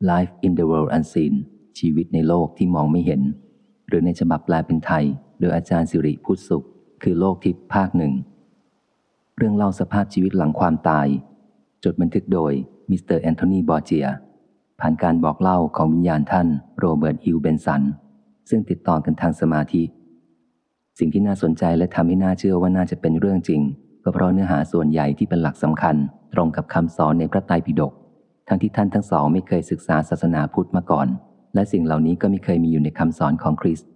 Life in the World Unseen ชีวิตในโลกที่มองไม่เห็น หรือในฉบับแปลเป็นไทย โดยอาจารย์สิริพุทธสุข คือโลกทิพย์ภาคหนึ่ง เรื่องเล่าสภาพชีวิตหลังความตาย จดบันทึกโดยมิสเตอร์แอนโทนีบอร์เจีย ผ่านการบอกเล่าของวิญญาณท่านโรเบิร์ตฮิวเบนสัน ซึ่งติดต่อกันทางสมาธิ สิ่งที่น่าสนใจและทำให้น่าเชื่อว่าน่าจะเป็นเรื่องจริง ก็เพราะเนื้อหาส่วนใหญ่ที่เป็นหลักสำคัญ ตรงกับคำสอนในพระไตรปิฎก ทั้งที่ท่านทั้งสองไม่เคยศึกษาศาสนาพุทธมาก่อน และสิ่งเหล่านี้ก็ไม่เคยมีอยู่ในคำสอนของคริสต์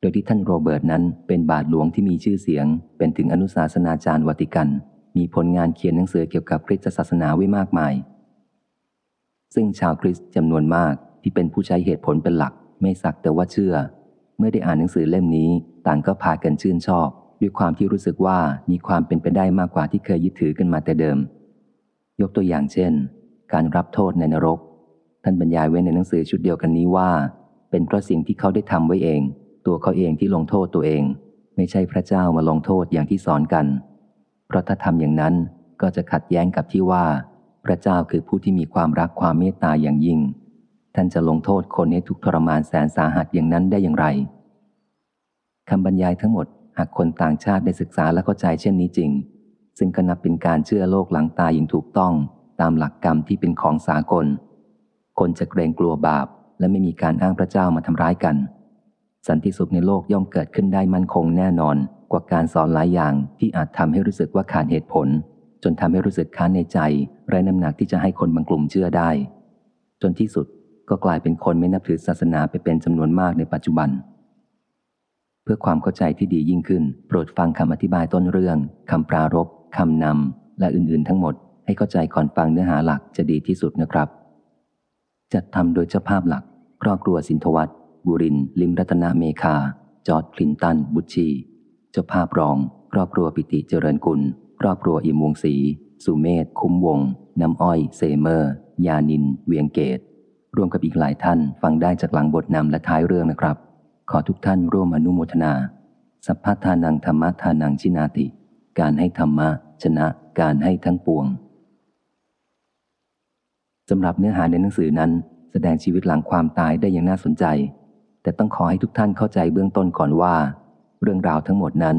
โดยที่ท่านโรเบิร์ตนั้นเป็นบาทหลวงที่มีชื่อเสียง เป็นถึงอนุศาสนาจารย์วัติกัน มีผลงานเขียนหนังสือเกี่ยวกับคริสตศาสนาไว้มากมาย ซึ่งชาวคริสต์จำนวนมากที่เป็นผู้ใช้เหตุผลเป็นหลัก ไม่สักแต่ว่าเชื่อ เมื่อได้อ่านหนังสือเล่มนี้ ต่างก็พากันชื่นชอบ ด้วยความที่รู้สึกว่ามีความเป็นไปได้มากกว่าที่เคยยึดถือกันมาแต่เดิม ยกตัวอย่างเช่น การรับโทษในนรก ท่านบรรยายไว้ในหนังสือชุดเดียวกันนี้ว่า เป็นเพราะสิ่งที่เขาได้ทำไว้เอง ตัวเขาเองที่ลงโทษตัวเอง ไม่ใช่พระเจ้ามาลงโทษอย่างที่สอนกัน เพราะถ้าทำอย่างนั้นก็จะขัดแย้งกับที่ว่า พระเจ้าคือผู้ที่มีความรักความเมตตาอย่างยิ่ง ท่านจะลงโทษคนให้ทุกข์ทรมานแสนสาหัสอย่างนั้นได้อย่างไรคำบรรยายทั้งหมดหากคนต่างชาติได้ศึกษาและเข้าใจเช่นนี้จริง ซึ่งก็นับเป็นการเชื่อโลกหลังตายอย่างถูกต้อง ตามหลักกรรมที่เป็นของสากล คนจะเกรงกลัวบาป และไม่มีการอ้างพระเจ้ามาทำร้ายกัน สันติสุขในโลกย่อมเกิดขึ้นได้มั่นคงแน่นอน กว่าการสอนหลายอย่างที่อาจทำให้รู้สึกว่าขาดเหตุผล จนทำให้รู้สึกค้านในใจ ไร้น้ำหนักที่จะให้คนบางกลุ่มเชื่อได้ จนที่สุดก็กลายเป็นคนไม่นับถือศาสนาไปเป็นจำนวนมากในปัจจุบัน เพื่อความเข้าใจที่ดียิ่งขึ้น โปรดฟังคำอธิบายต้นเรื่องคำปรารบคำนำและอื่นๆ ทั้งหมด ให้เข้าใจก่อนฟังเนื้อหาหลักจะดีที่สุดนะครับ จัดทำโดยเจ้าภาพหลัก ครอบครัวสินทวัตบุริน ลิมรัตนาเมคา จอร์ดคลินตัน บุชชี เจ้าภาพรอง ครอบครัวปิติเจริญกุล ครอบครัวอิมวงศรีสุเมธ คุ้มวง น้ำอ้อย เซเมอร์ ยานิน เวียงเกต รวมกับอีกหลายท่านฟังได้จากหลังบทนำและท้ายเรื่องนะครับ ขอทุกท่านร่วมอนุโมทนา สัพพทานังธรรมทานังชินาติ การให้ธรรมะชนะการให้ทั้งปวง สำหรับเนื้อหาในหนังสือนั้น แสดงชีวิตหลังความตายได้อย่างน่าสนใจ แต่ต้องขอให้ทุกท่านเข้าใจเบื้องต้นก่อนว่า เรื่องราวทั้งหมดนั้น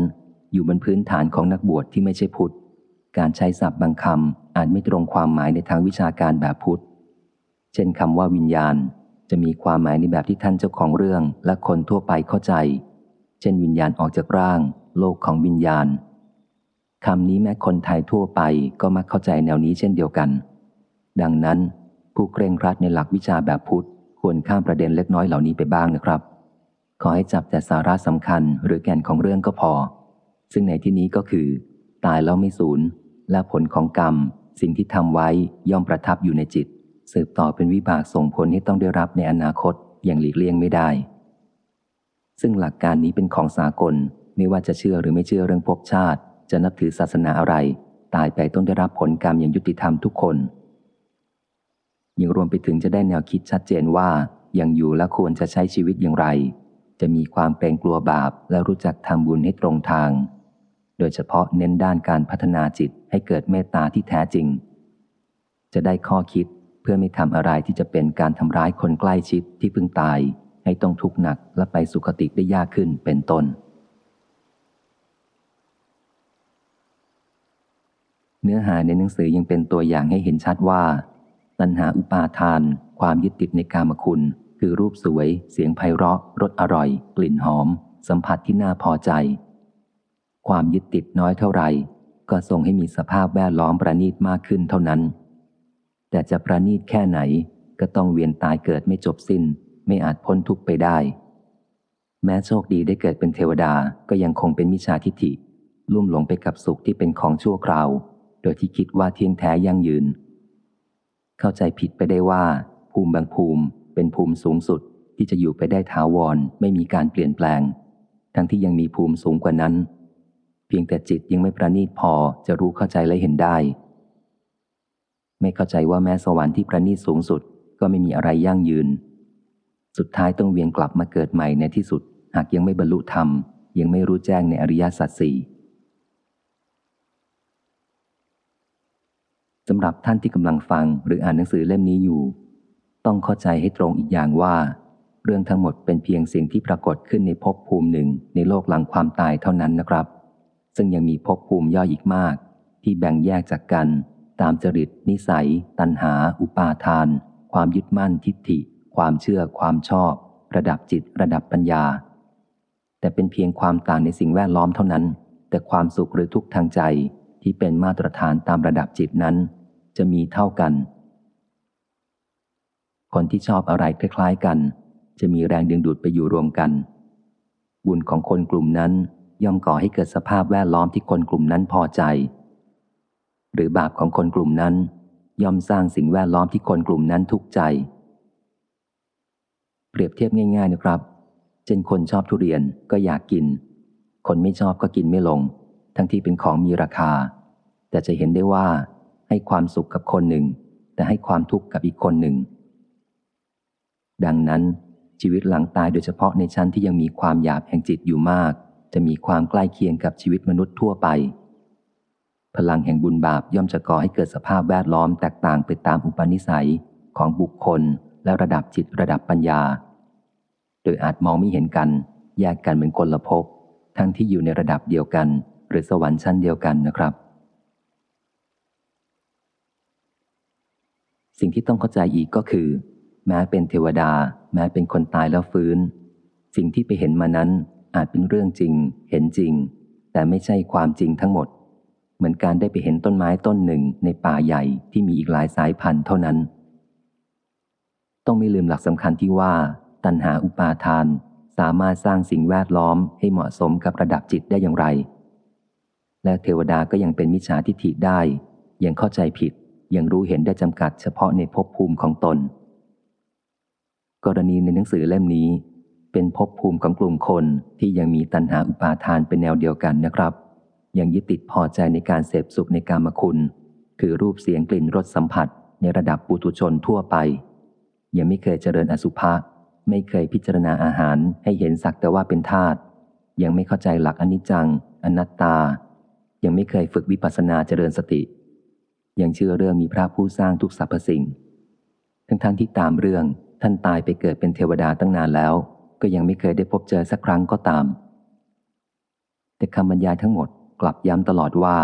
อยู่บนพื้นฐานของนักบวชที่ไม่ใช่พุทธ การใช้ศัพท์บางคำอาจไม่ตรงความหมายในทางวิชาการแบบพุทธ เช่นคำว่าวิญญาณ จะมีความหมายในแบบที่ท่านเจ้าของเรื่องและคนทั่วไปเข้าใจ เช่นวิญญาณออกจากร่าง โลกของวิญญาณคำนี้แม้คนไทยทั่วไปก็มักเข้าใจแนวนี้เช่นเดียวกัน ดังนั้น ผู้เคร่งครัดในหลักวิชาแบบพุทธควรข้ามประเด็นเล็กน้อยเหล่านี้ไปบ้างนะครับ ขอให้จับแต่สาระสำคัญหรือแก่นของเรื่องก็พอ ซึ่งในที่นี้ก็คือ ตายแล้วไม่สูญและผลของกรรม สิ่งที่ทำไว้ย่อมประทับอยู่ในจิต สืบต่อเป็นวิบากส่งผลให้ต้องได้รับในอนาคตอย่างหลีกเลี่ยงไม่ได้ ซึ่งหลักการนี้เป็นของสากล ไม่ว่าจะเชื่อหรือไม่เชื่อเรื่องภพชาติ จะนับถือศาสนาอะไร ตายไปต้องได้รับผลกรรมอย่างยุติธรรมทุกคน ยังรวมไปถึงจะได้แนวคิดชัดเจนว่ายังอยู่และควรจะใช้ชีวิตอย่างไร จะมีความเกรงกลัวบาปและรู้จักทำบุญให้ตรงทาง โดยเฉพาะเน้นด้านการพัฒนาจิตให้เกิดเมตตาที่แท้จริง จะได้ข้อคิดเพื่อไม่ทำอะไรที่จะเป็นการทำร้ายคนใกล้ชิดที่เพิ่งตาย ให้ต้องทุกข์หนักและไปสุคติได้ยากขึ้นเป็นต้นเนื้อหาในหนังสือยังเป็นตัวอย่างให้เห็นชัดว่า ตัณหาอุปาทาน ความยึดติดในกามคุณ คือรูปสวย เสียงไพเราะรสอร่อย กลิ่นหอม สัมผัสที่น่าพอใจ ความยึดติดน้อยเท่าไหร่ ก็ส่งให้มีสภาพแวดล้อมประณีตมากขึ้นเท่านั้น แต่จะประณีตแค่ไหนก็ต้องเวียนตายเกิดไม่จบสิ้น ไม่อาจพ้นทุกไปได้ แม้โชคดีได้เกิดเป็นเทวดาก็ยังคงเป็นมิจฉาทิฏฐิลุ่มหลงไปกับสุขที่เป็นของชั่วคราว โดยที่คิดว่าเที่ยงแท้ยั่งยืน เข้าใจผิดไปได้ว่า ภูมิบางภูมิเป็นภูมิสูงสุดที่จะอยู่ไปได้ถาวรไม่มีการเปลี่ยนแปลง ทั้งที่ยังมีภูมิสูงกว่านั้น เพียงแต่จิตยังไม่ประณีตพอจะรู้เข้าใจและเห็นได้ ไม่เข้าใจว่าแม้สวรรค์ที่ประณีตสูงสุดก็ไม่มีอะไรยั่งยืน สุดท้ายต้องเวียนกลับมาเกิดใหม่ในที่สุด หากยังไม่บรรลุธรรม ยังไม่รู้แจ้งในอริยสัจสี่ สำหรับท่านที่กำลังฟังหรืออ่านหนังสือเล่มนี้อยู่ ต้องเข้าใจให้ตรงอีกอย่างว่า เรื่องทั้งหมดเป็นเพียงสิ่งที่ปรากฏขึ้นในภพภูมิหนึ่งในโลกหลังความตายเท่านั้นนะครับ ซึ่งยังมีภพภูมิย่อยอีกมาก ที่แบ่งแยกจากกัน ตามจริต นิสัย ตัณหา อุปาทาน ความยึดมั่นทิฏฐิ ความเชื่อ ความชอบ ระดับจิต ระดับปัญญา แต่เป็นเพียงความต่างในสิ่งแวดล้อมเท่านั้น แต่ความสุขหรือทุกข์ทางใจที่เป็นมาตรฐานตามระดับจิตนั้น จะมีเท่ากัน คนที่ชอบอะไรคล้ายๆกัน จะมีแรงดึงดูดไปอยู่รวมกัน บุญของคนกลุ่มนั้นย่อมก่อให้เกิดสภาพแวดล้อมที่คนกลุ่มนั้นพอใจ หรือบาปของคนกลุ่มนั้น ย่อมสร้างสิ่งแวดล้อมที่คนกลุ่มนั้นทุกข์ใจ เปรียบเทียบง่ายๆนะครับ เช่นคนชอบทุเรียนก็อยากกิน คนไม่ชอบก็กินไม่ลง ทั้งที่เป็นของมีราคา แต่จะเห็นได้ว่า ให้ความสุขกับคนหนึ่ง แต่ให้ความทุกข์กับอีกคนหนึ่ง ดังนั้น ชีวิตหลังตายโดยเฉพาะในชั้นที่ยังมีความหยาบแห่งจิตอยู่มาก จะมีความใกล้เคียงกับชีวิตมนุษย์ทั่วไป พลังแห่งบุญบาปย่อมจะก่อให้เกิดสภาพแวดล้อมแตกต่างไปตามอุปนิสัยของบุคคลและระดับจิตระดับปัญญา โดยอาจมองไม่เห็นกันแยกกันเหมือนคนละภพทั้งที่อยู่ในระดับเดียวกัน หรือสวรรค์ชั้นเดียวกันนะครับ สิ่งที่ต้องเข้าใจอีกก็คือ แม้เป็นเทวดา แม้เป็นคนตายแล้วฟื้น สิ่งที่ไปเห็นมานั้นอาจเป็นเรื่องจริง เห็นจริง แต่ไม่ใช่ความจริงทั้งหมด เหมือนการได้ไปเห็นต้นไม้ต้นหนึ่งในป่าใหญ่ที่มีอีกหลายสายพันธุ์เท่านั้น ต้องไม่ลืมหลักสำคัญที่ว่า ตัณหาอุปาทาน สามารถสร้างสิ่งแวดล้อมให้เหมาะสมกับระดับจิตได้อย่างไร และเทวดาก็ยังเป็นมิจฉาทิฏฐิได้ยังเข้าใจผิด ยังรู้เห็นได้จำกัดเฉพาะในภพภูมิของตน กรณีในหนังสือเล่มนี้ เป็นภพภูมิของกลุ่มคนที่ยังมีตัณหาอุปาทานเป็นแนวเดียวกันนะครับ ยังยึดติดพอใจในการเสพสุขในกามคุณ คือรูปเสียงกลิ่นรสสัมผัส ในระดับปุถุชนทั่วไป ยังไม่เคยเจริญอสุภะไม่เคยพิจารณาอาหารให้เห็นสักแต่ว่าเป็นธาตุยังไม่เข้าใจหลักอนิจจัง อนัตตา ยังไม่เคยฝึกวิปัสสนาเจริญสติ ยังเชื่อเรื่องมีพระผู้สร้างทุกสรรพสิ่ง ทั้งๆทที่ตามเรื่องท่านตายไปเกิดเป็นเทวดาตั้งนานแล้ว ก็ยังไม่เคยได้พบเจอสักครั้งก็ตาม แต่คำบรรยายทั้งหมดกลับย้ำตลอดว่า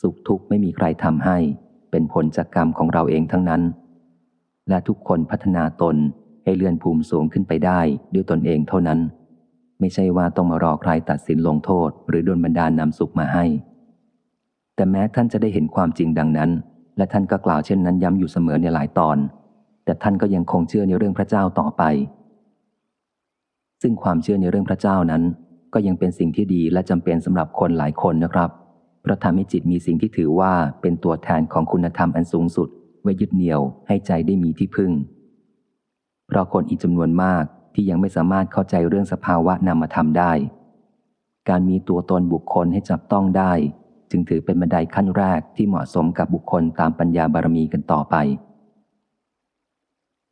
สุขทุกข์ไม่มีใครทำให้ เป็นผลจากกรรมของเราเองทั้งนั้น และทุกคนพัฒนาตนให้เลื่อนภูมิสูงขึ้นไปได้ด้วยตนเองเท่านั้น ไม่ใช่ว่าต้องมารอใครตัดสินลงโทษ หรือโดนบันดาลนำสุขมาให้ แต่แม้ท่านจะได้เห็นความจริงดังนั้น และท่านก็กล่าวเช่นนั้นย้ำอยู่เสมอในหลายตอน แต่ท่านก็ยังคงเชื่อในเรื่องพระเจ้าต่อไป ซึ่งความเชื่อในเรื่องพระเจ้านั้น ก็ยังเป็นสิ่งที่ดีและจำเป็นสำหรับคนหลายคนนะครับ เพราะทำให้จิตมีสิ่งที่ถือว่าเป็นตัวแทนของคุณธรรมอันสูงสุด ไว้ยึดเหนี่ยวให้ใจได้มีที่พึ่ง เพราะคนอีกจำนวนมากที่ยังไม่สามารถเข้าใจเรื่องสภาวะนามธรรมได้ การมีตัวตนบุคคลให้จับต้องได้ จึงถือเป็นบันไดขั้นแรกที่เหมาะสมกับบุคคลตามปัญญาบารมีกันต่อไป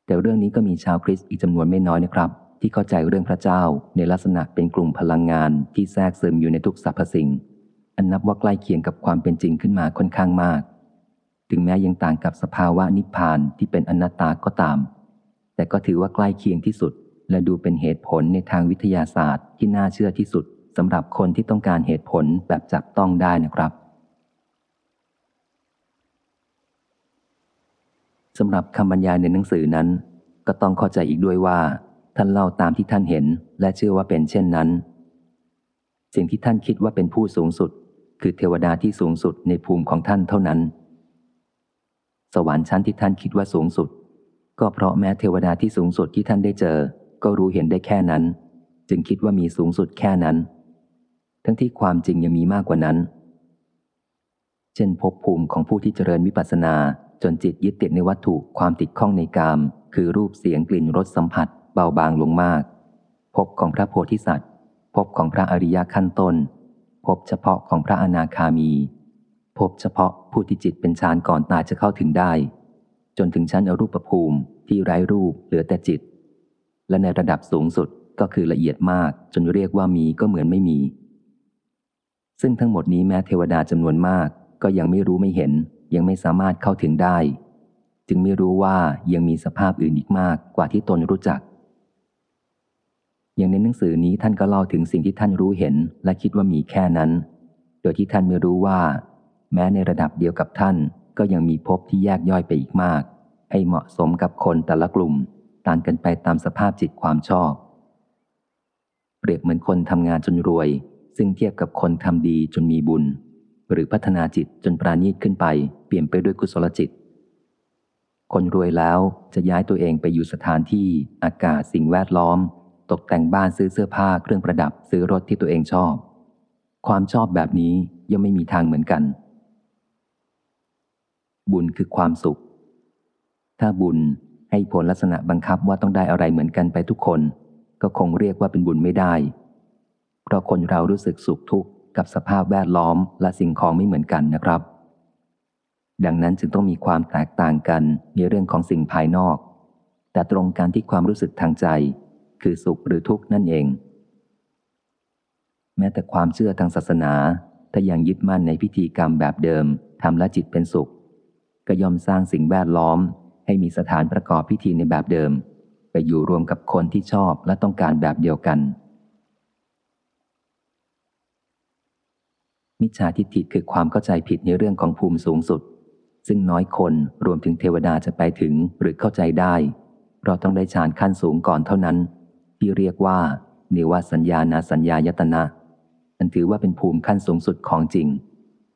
แต่เรื่องนี้ก็มีชาวคริสต์อีกจำนวนไม่น้อยนะครับ ที่เข้าใจเรื่องพระเจ้าในลักษณะเป็นกลุ่มพลังงานที่แทรกซึมอยู่ในทุกสรรพสิ่ง อันนับว่าใกล้เคียงกับความเป็นจริงขึ้นมาค่อนข้างมาก ถึงแม้ยังต่างกับสภาวะนิพพานที่เป็นอนัตตาก็ตาม แต่ก็ถือว่าใกล้เคียงที่สุด และดูเป็นเหตุผลในทางวิทยาศาสตร์ที่น่าเชื่อที่สุด สำหรับคนที่ต้องการเหตุผลแบบจับต้องได้นะครับสำหรับคำบรรยายในหนังสือนั้น ก็ต้องเข้าใจอีกด้วยว่า ท่านเล่าตามที่ท่านเห็น และเชื่อว่าเป็นเช่นนั้น สิ่งที่ท่านคิดว่าเป็นผู้สูงสุด คือเทวดาที่สูงสุดในภูมิของท่านเท่านั้น สวรรค์ชั้นที่ท่านคิดว่าสูงสุด ก็เพราะแม้เทวดาที่สูงสุดที่ท่านได้เจอ ก็รู้เห็นได้แค่นั้น จึงคิดว่ามีสูงสุดแค่นั้น ทั้งที่ความจริงยังมีมากกว่านั้น เช่นภพภูมิของผู้ที่เจริญวิปัสสนาจนจิตยึดติดในวัตถุความติดข้องในกาม คือรูปเสียงกลิ่นรสสัมผัส เบาบางลงมากพบของพระโพธิสัตว์พบของพระอริยขั้นต้นพบเฉพาะของพระอนาคามีพบเฉพาะผู้ที่จิตเป็นฌานก่อนตายจะเข้าถึงได้ จนถึงชั้นอรูปภูมิที่ไร้รูปเหลือแต่จิต และในระดับสูงสุดก็คือละเอียดมากจนเรียกว่ามีก็เหมือนไม่มี ซึ่งทั้งหมดนี้แม้เทวดาจำนวนมาก ก็ยังไม่รู้ไม่เห็น ยังไม่สามารถเข้าถึงได้ จึงไม่รู้ว่ายังมีสภาพอื่นอีกมากกว่าที่ตนรู้จัก อย่างในหนังสือนี้ท่านก็เล่าถึงสิ่งที่ท่านรู้เห็น และคิดว่ามีแค่นั้น โดยที่ท่านไม่รู้ว่า แม้ในระดับเดียวกับท่าน ก็ยังมีภพที่แยกย่อยไปอีกมาก ให้เหมาะสมกับคนแต่ละกลุ่ม ต่างกันไปตามสภาพจิตความชอบ เปรียบเหมือนคนทำงานจนรวย ซึ่งเทียบกับคนทำดีจนมีบุญ หรือพัฒนาจิตจนปราณีตขึ้นไป เปลี่ยนไปด้วยกุศลจิต คนรวยแล้วจะย้ายตัวเองไปอยู่สถานที่ อากาศสิ่งแวดล้อม ตกแต่งบ้านซื้อเสื้อผ้าเครื่องประดับซื้อรถที่ตัวเองชอบ ความชอบแบบนี้ย่อมไม่มีทางเหมือนกัน บุญคือความสุข ถ้าบุญให้ผลลักษณะบังคับว่าต้องได้อะไรเหมือนกันไปทุกคน ก็คงเรียกว่าเป็นบุญไม่ได้ ราะคนเรารู้สึกสุขทุกข์กับสภาพแวดล้อมและสิ่งของไม่เหมือนกันนะครับ ดังนั้นจึงต้องมีความแตกต่างกันในเรื่องของสิ่งภายนอก แต่ตรงกันที่ความรู้สึกทางใจ คือสุขหรือทุกข์นั่นเอง แม้แต่ความเชื่อทางศาสนา ถ้ายังยึดมั่นในพิธีกรรมแบบเดิมทำและจิตเป็นสุข ก็ย่อมสร้างสิ่งแวดล้อม ให้มีสถานประกอบพิธีในแบบเดิม ไปอยู่รวมกับคนที่ชอบและต้องการแบบเดียวกัน มิจฉาทิฏฐิคือความเข้าใจผิดในเรื่องของภูมิสูงสุด ซึ่งน้อยคนรวมถึงเทวดาจะไปถึงหรือเข้าใจได้เราต้องได้ฌานขั้นสูงก่อนเท่านั้น ที่เรียกว่าเนวสัญญานาสัญญายตนะอันถือว่าเป็นภูมิขั้นสูงสุดของจริง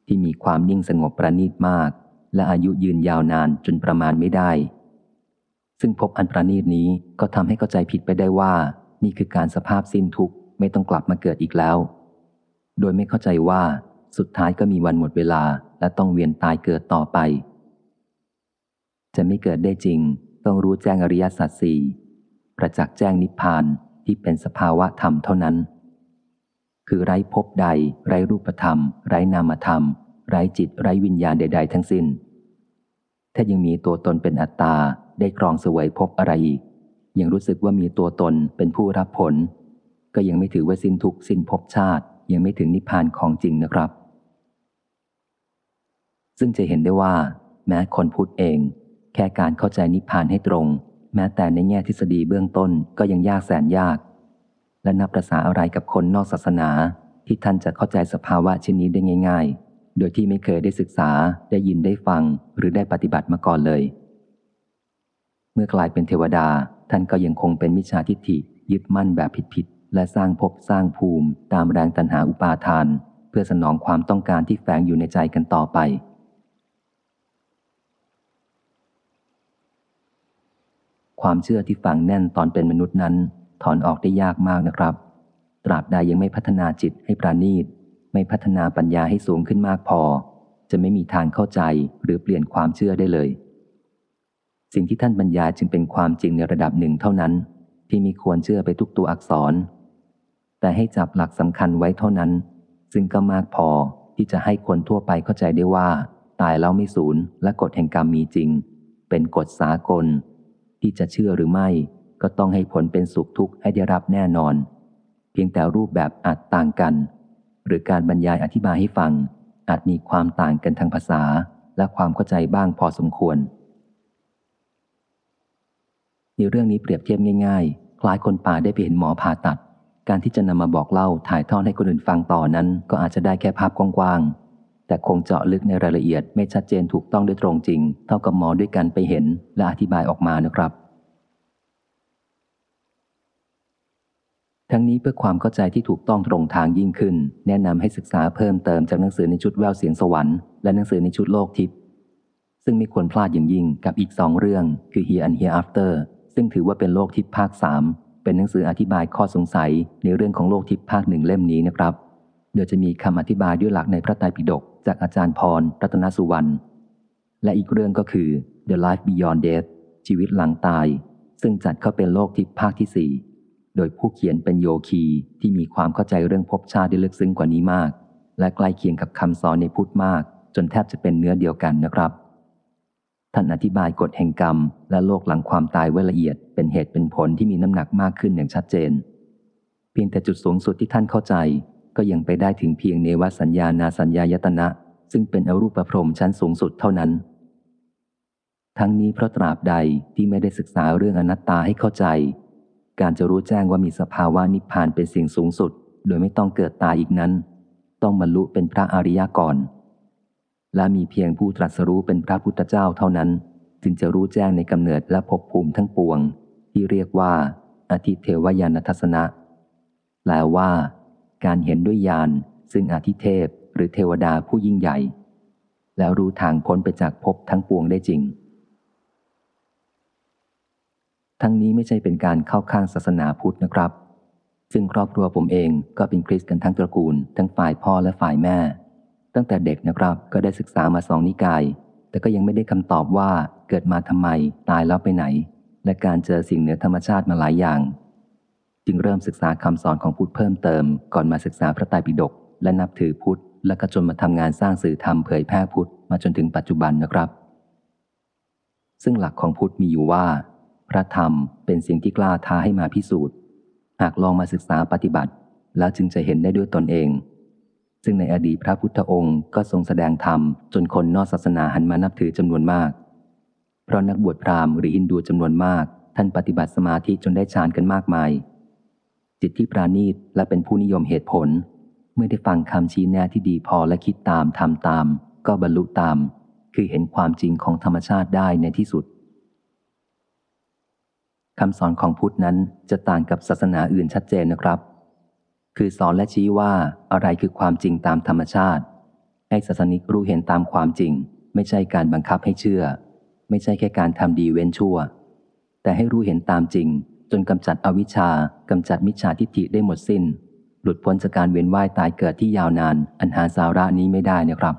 ที่มีความนิ่งสงบประณีตมาก และอายุยืนยาวนานจนประมาณไม่ได้ ซึ่งพบอันประณีตนี้ก็ทำให้เข้าใจผิดไปได้ว่า นี่คือการสภาพสิ้นทุกข์ไม่ต้องกลับมาเกิดอีกแล้ว โดยไม่เข้าใจว่า สุดท้ายก็มีวันหมดเวลาและต้องเวียนตายเกิดต่อไป จะไม่เกิดได้จริง ต้องรู้แจ้งอริยสัจสี่ประจักษ์แจ้งนิพพานที่เป็นสภาวะธรรมเท่านั้น คือไร้ภพใด ไร้รูปธรรม ไร้นามธรรม ไร้จิตไร้วิญญาณใด ๆ ทั้งสิ้น ถ้ายังมีตัวตนเป็นอัตตาได้ครองสวยภพอะไรอีก ยังรู้สึกว่ามีตัวตนเป็นผู้รับผล ก็ยังไม่ถือว่าสิ้นทุกสิ้นภพชาติยังไม่ถึงนิพพานของจริงนะครับ ซึ่งจะเห็นได้ว่า แม้คนพูดเอง แค่การเข้าใจนิพพานให้ตรง แม้แต่ในแง่ทฤษฎีเบื้องต้นก็ยังยากแสนยาก และนับประษาอะไรกับคนนอกศาสนา ที่ท่านจะเข้าใจสภาวะเช่นนี้ได้ง่าย ๆ โดยที่ไม่เคยได้ศึกษาได้ยินได้ฟังหรือได้ปฏิบัติมาก่อนเลย เมื่อกลายเป็นเทวดาท่านก็ยังคงเป็นมิจฉาทิฏฐิ ยึดมั่นแบบผิดๆและสร้างภพสร้างภูมิ ตามแรงตันหาอุปาทาน เพื่อสนองความต้องการที่แฝงอยู่ในใจกันต่อไป ความเชื่อที่ฝังแน่นตอนเป็นมนุษย์นั้น ถอนออกได้ยากมากนะครับ ตราบใดยังไม่พัฒนาจิตให้ปราณีต ไม่พัฒนาปัญญาให้สูงขึ้นมากพอ จะไม่มีทางเข้าใจหรือเปลี่ยนความเชื่อได้เลย สิ่งที่ท่านบรรยายจึงเป็นความจริงในระดับหนึ่งเท่านั้น ที่มีควรเชื่อไปทุกตัวอักษร แต่ให้จับหลักสำคัญไว้เท่านั้น ซึ่งก็มากพอที่จะให้คนทั่วไปเข้าใจได้ว่า ตายแล้วไม่สูญและกฎแห่งกรรมมีจริง เป็นกฎสากล ที่จะเชื่อหรือไม่ ก็ต้องให้ผลเป็นสุขทุกข์ให้ได้รับแน่นอน เพียงแต่รูปแบบอาจต่างกัน หรือการบรรยายอธิบายให้ฟัง อาจมีความต่างกันทางภาษาและความเข้าใจบ้างพอสมควรในเรื่องนี้เปรียบเทียบง่ายๆ คล้ายคนป่าได้ไปเห็นหมอผ่าตัด การที่จะนำมาบอกเล่าถ่ายทอดให้คนอื่นฟังต่อนั้น ก็อาจจะได้แค่ภาพกว้างๆ แต่คงเจาะลึกในรายละเอียดไม่ชัดเจนถูกต้องด้วยตรงจริง เท่ากับหมอด้วยกันไปเห็นและอธิบายออกมานะครับ ทั้งนี้เพื่อความเข้าใจที่ถูกต้องตรงทางยิ่งขึ้น แนะนำให้ศึกษาเพิ่มเติมจากหนังสือในชุดแววเสียงสวรรค์และหนังสือในชุดโลกทิพย์ซึ่งไม่ควรพลาดอย่างยิ่งกับอีกสองเรื่อง คือ Here and Hereafter ซึ่งถือว่าเป็นโลกทิพย์ภาคสามเป็นหนังสืออธิบายข้อสงสัยในเรื่องของโลกทิพย์ภาคหนึ่งเล่มนี้นะครับ โดยจะมีคำอธิบายด้วยหลักในพระไตรปิฎก จากอาจารย์พร รัตนสุวรรณ และอีกเรื่องก็คือ The Life Beyond Death ชีวิตหลังตาย ซึ่งจัดเข้าเป็นโลกทิพย์ภาคที่สี่โดยผู้เขียนเป็นโยคีที่มีความเข้าใจเรื่องภพชาติได้ลึกซึ้งกว่านี้มาก และใกล้เคียงกับคำสอนในพุทธมาก จนแทบจะเป็นเนื้อเดียวกันนะครับ ท่านอธิบายกฎแห่งกรรม และโลกหลังความตายไว้ละเอียด เป็นเหตุเป็นผลที่มีน้ำหนักมากขึ้นอย่างชัดเจน เพียงแต่จุดสูงสุดที่ท่านเข้าใจ ก็ยังไปได้ถึงเพียงเนวสัญญานาสัญญายตนะ ซึ่งเป็นอรูปประพรมชั้นสูงสุดเท่านั้น ทั้งนี้เพราะตราบใดที่ไม่ได้ศึกษาเรื่องอนัตตาให้เข้าใจ การจะรู้แจ้งว่ามีสภาวะนิพพานเป็นสิ่งสูงสุด โดยไม่ต้องเกิดตายอีกนั้น ต้องบรรลุเป็นพระอริยก่อน และมีเพียงผู้ตรัสรู้เป็นพระพุทธเจ้าเท่านั้น จึงจะรู้แจ้งในกำเนิดและภพภูมิทั้งปวง ที่เรียกว่าอธิเทวยานทัศนะแปลว่า การเห็นด้วยญาณซึ่งอธิเทพหรือเทวดาผู้ยิ่งใหญ่ แล้วรู้ทางพ้นไปจากภพทั้งปวงได้จริง ทั้งนี้ไม่ใช่เป็นการเข้าข้างศาสนาพุทธนะครับ ซึ่งครอบครัวผมเองก็เป็นคริสต์กันทั้งตระกูล ทั้งฝ่ายพ่อและฝ่ายแม่ ตั้งแต่เด็กนะครับก็ได้ศึกษามาสองนิกาย แต่ก็ยังไม่ได้คำตอบว่าเกิดมาทำไมตายแล้วไปไหน และการเจอสิ่งเหนือธรรมชาติมาหลายอย่าง จึงเริ่มศึกษาคำสอนของพุทธเพิ่มเติม ก่อนมาศึกษาพระไตรปิฎกและนับถือพุทธ และก็จนมาทำงานสร้างสื่อธรรมเผยแพร่พุทธมาจนถึงปัจจุบันนะครับ ซึ่งหลักของพุทธมีอยู่ว่า พระธรรมเป็นสิ่งที่กล้าท้าให้มาพิสูจน์ หากลองมาศึกษาปฏิบัติ แล้วจึงจะเห็นได้ด้วยตนเอง ซึ่งในอดีตพระพุทธองค์ก็ทรงแสดงธรรมจนคนนอกศาสนาหันมานับถือจำนวนมาก เพราะนักบวชพราหมณ์หรือฮินดูจำนวนมาก ท่านปฏิบัติสมาธิจนได้ฌานกันมากมาย จิตที่ปราณีตและเป็นผู้นิยมเหตุผล เมื่อได้ฟังคำชี้แนะที่ดีพอและคิดตามทำตาม ก็บรรลุตาม คือเห็นความจริงของธรรมชาติได้ในที่สุดคำสอนของพุทธนั้นจะต่างกับศาสนาอื่นชัดเจนนะครับ คือสอนและชี้ว่าอะไรคือความจริงตามธรรมชาติ ให้ศาสนิกรู้เห็นตามความจริง ไม่ใช่การบังคับให้เชื่อ ไม่ใช่แค่การทำดีเว้นชั่ว แต่ให้รู้เห็นตามจริง นกำจัดอวิชชากำจัดมิจฉาทิฏฐิได้หมดสิน้น หลุดพ้นจากการเวียนว่ายตายเกิดที่ยาวนาน อันหาสาระนี้ไม่ได้นะครับ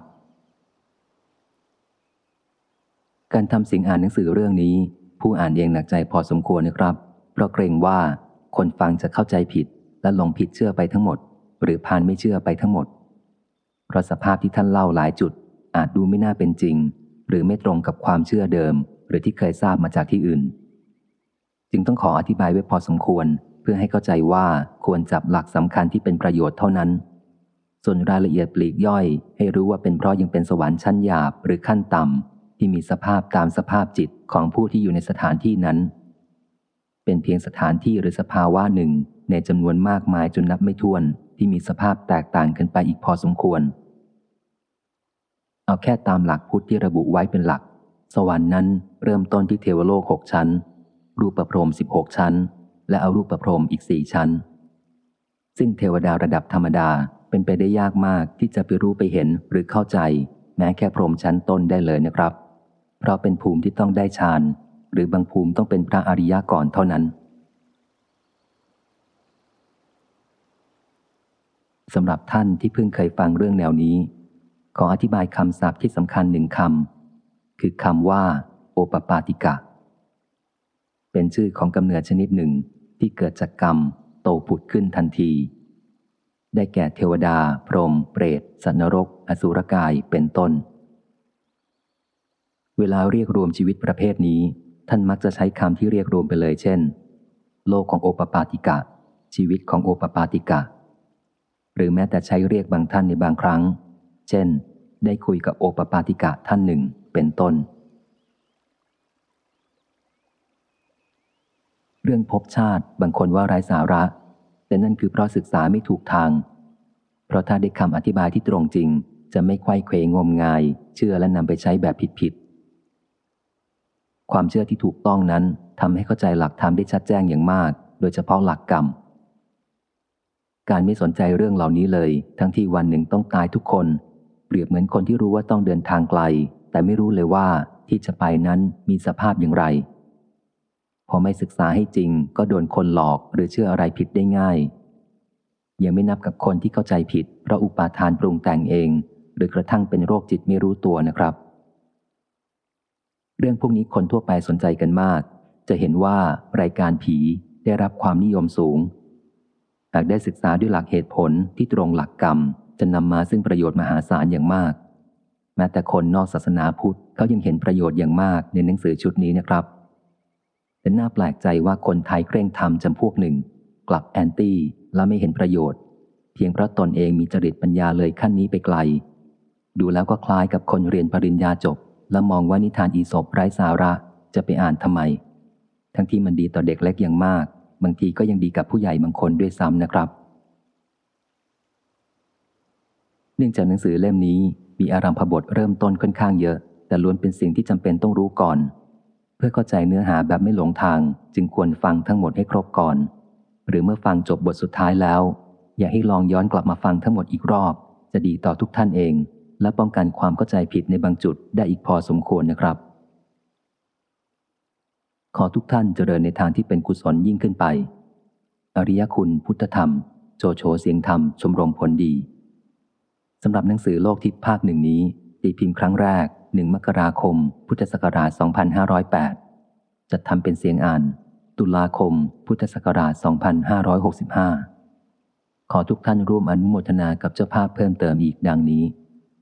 การทำสิ่งอ่านหนังสือเรื่องนี้ ผู้อ่านเองหนักใจพอสมควรนะครับ เพราะเกรงว่าคนฟังจะเข้าใจผิด และหลงผิดเชื่อไปทั้งหมด หรือพานไม่เชื่อไปทั้งหมด เพราะสภาพที่ท่านเล่าหลายจุด อาจดูไม่น่าเป็นจริง หรือไม่ตรงกับความเชื่อเดิม หรือที่เคยทราบมาจากที่อื่น จึงต้องขออธิบายไว้พอสมควร เพื่อให้เข้าใจว่าควรจับหลักสำคัญที่เป็นประโยชน์เท่านั้น ส่วนรายละเอียดปลีกย่อย ให้รู้ว่าเป็นเพราะยังเป็นสวรรค์ชั้นหยาบหรือขั้นต่ำที่มีสภาพตามสภาพจิตของผู้ที่อยู่ในสถานที่นั้น เป็นเพียงสถานที่หรือสภาวะหนึ่ง ในจำนวนมากมายจนนับไม่ถ้วน ที่มีสภาพแตกต่างกันไปอีกพอสมควร เอาแค่ตามหลักพุทธที่ระบุไว้เป็นหลัก สวรรค์นั้นเริ่มต้นที่เทวโลกหกชั้น รูปประพรมสิบหกชั้น และเอารูปประพรมอีกสี่ชั้น ซึ่งเทวดาระดับธรรมดาเป็นไปได้ยากมากที่จะไปรู้ไปเห็นหรือเข้าใจ แม้แค่พรมชั้นต้นได้เลยนะครับ เพราะเป็นภูมิที่ต้องได้ฌานหรือบางภูมิต้องเป็นพระอริยะก่อนเท่านั้นสำหรับท่านที่เพิ่งเคยฟังเรื่องแนวนี้ ขออธิบายคำศัพท์ที่สำคัญหนึ่งคำคือคำว่า โอปปาติกะ เป็นชื่อของกำเนิดชนิดหนึ่งที่เกิดจากกรรม โตผุดขึ้นทันที ได้แก่เทวดา พรหมเปรต สัตว์นรก อสุรกายเป็นต้น เวลาเรียกรวมชีวิตประเภทนี้ ท่านมักจะใช้คำที่เรียกรวมไปเลยเช่น โลกของโอปปาติกะ ชีวิตของโอปปาติกะ หรือแม้แต่ใช้เรียกบางท่านในบางครั้ง เช่น ได้คุยกับโอปปาติกะท่านหนึ่งเป็นต้น เรื่องภพชาติบางคนว่าไร้สาระ แต่นั่นคือเพราะศึกษาไม่ถูกทาง เพราะถ้าได้คำอธิบายที่ตรงจริง จะไม่ไขว้เควงมงาย เชื่อและนำไปใช้แบบผิดๆความเชื่อที่ถูกต้องนั้นทำให้เข้าใจหลักธรรมได้ชัดแจ้งอย่างมาก โดยเฉพาะหลักกรรม การไม่สนใจเรื่องเหล่านี้เลย ทั้งที่วันหนึ่งต้องตายทุกคน เปรียบเหมือนคนที่รู้ว่าต้องเดินทางไกล แต่ไม่รู้เลยว่าที่จะไปนั้นมีสภาพอย่างไร พอไม่ศึกษาให้จริงก็โดนคนหลอกหรือเชื่ออะไรผิดได้ง่าย ยังไม่นับกับคนที่เข้าใจผิดเพราะอุปาทานปรุงแต่งเอง หรือกระทั่งเป็นโรคจิตไม่รู้ตัวนะครับ เรื่องพวกนี้คนทั่วไปสนใจกันมาก จะเห็นว่ารายการผีได้รับความนิยมสูง หากได้ศึกษาด้วยหลักเหตุผลที่ตรงหลักกรรม จะนำมาซึ่งประโยชน์มหาศาลอย่างมาก แม้แต่คนนอกศาสนาพุทธเขายังเห็นประโยชน์อย่างมากในหนังสือชุดนี้นะครับ แต่น่าแปลกใจว่าคนไทยเคร่งธรรมจำพวกหนึ่ง กลับแอนตี้และไม่เห็นประโยชน์ เพียงเพราะตนเองมีจริตปัญญาเลยขั้นนี้ไปไกล ดูแล้วก็คล้ายกับคนเรียนปริญญาจบ แล้วมองว่านิทานอีสปไร้สาระจะไปอ่านทำไม ทั้งที่มันดีต่อเด็กเล็กอย่างมาก บางทีก็ยังดีกับผู้ใหญ่บางคนด้วยซ้ำนะครับ เนื่องจากหนังสือเล่มนี้มีอารัมพบทเริ่มต้นค่อนข้างเยอะ แต่ล้วนเป็นสิ่งที่จำเป็นต้องรู้ก่อน เพื่อเข้าใจเนื้อหาแบบไม่หลงทาง จึงควรฟังทั้งหมดให้ครบก่อน หรือเมื่อฟังจบบทสุดท้ายแล้ว อยากให้ลองย้อนกลับมาฟังทั้งหมดอีกรอบ จะดีต่อทุกท่านเอง และป้องกันความเข้าใจผิดในบางจุดได้อีกพอสมควรนะครับ ขอทุกท่านเจริญในทางที่เป็นกุศลยิ่งขึ้นไป อริยคุณพุทธธรรม โจโฉเสียงธรรม ชมรมผลดีสำหรับหนังสือโลกทิพย์ภาคหนึ่งนี้ตีพิมพ์ครั้งแรก 1 มกราคม พุทธศักราช 2508 จัดทำเป็นเสียงอ่าน ตุลาคม พุทธศักราช 2565 ขอทุกท่านร่วมอนุโมทนากับเจ้าภาพเพิ่มเติมอีกดังนี้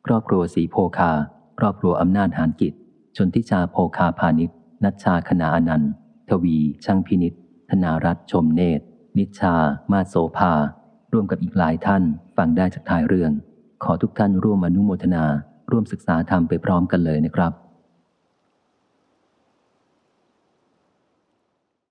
ครอบครัวสีโพคา ครอบครัวอำนาจหานกิจ ชนทิชาโพคาพาณิชนัชชาคณาอนันต์ ทวี ช่างพินิษธนารัตชมเนตร นิชชามาโสภา ร่วมกับอีกหลายท่าน ฟังได้จากท้ายเรื่อง ขอทุกท่านร่วมอนุโมทนา ร่วมศึกษาธรรมไปพร้อมกันเลยนะครับ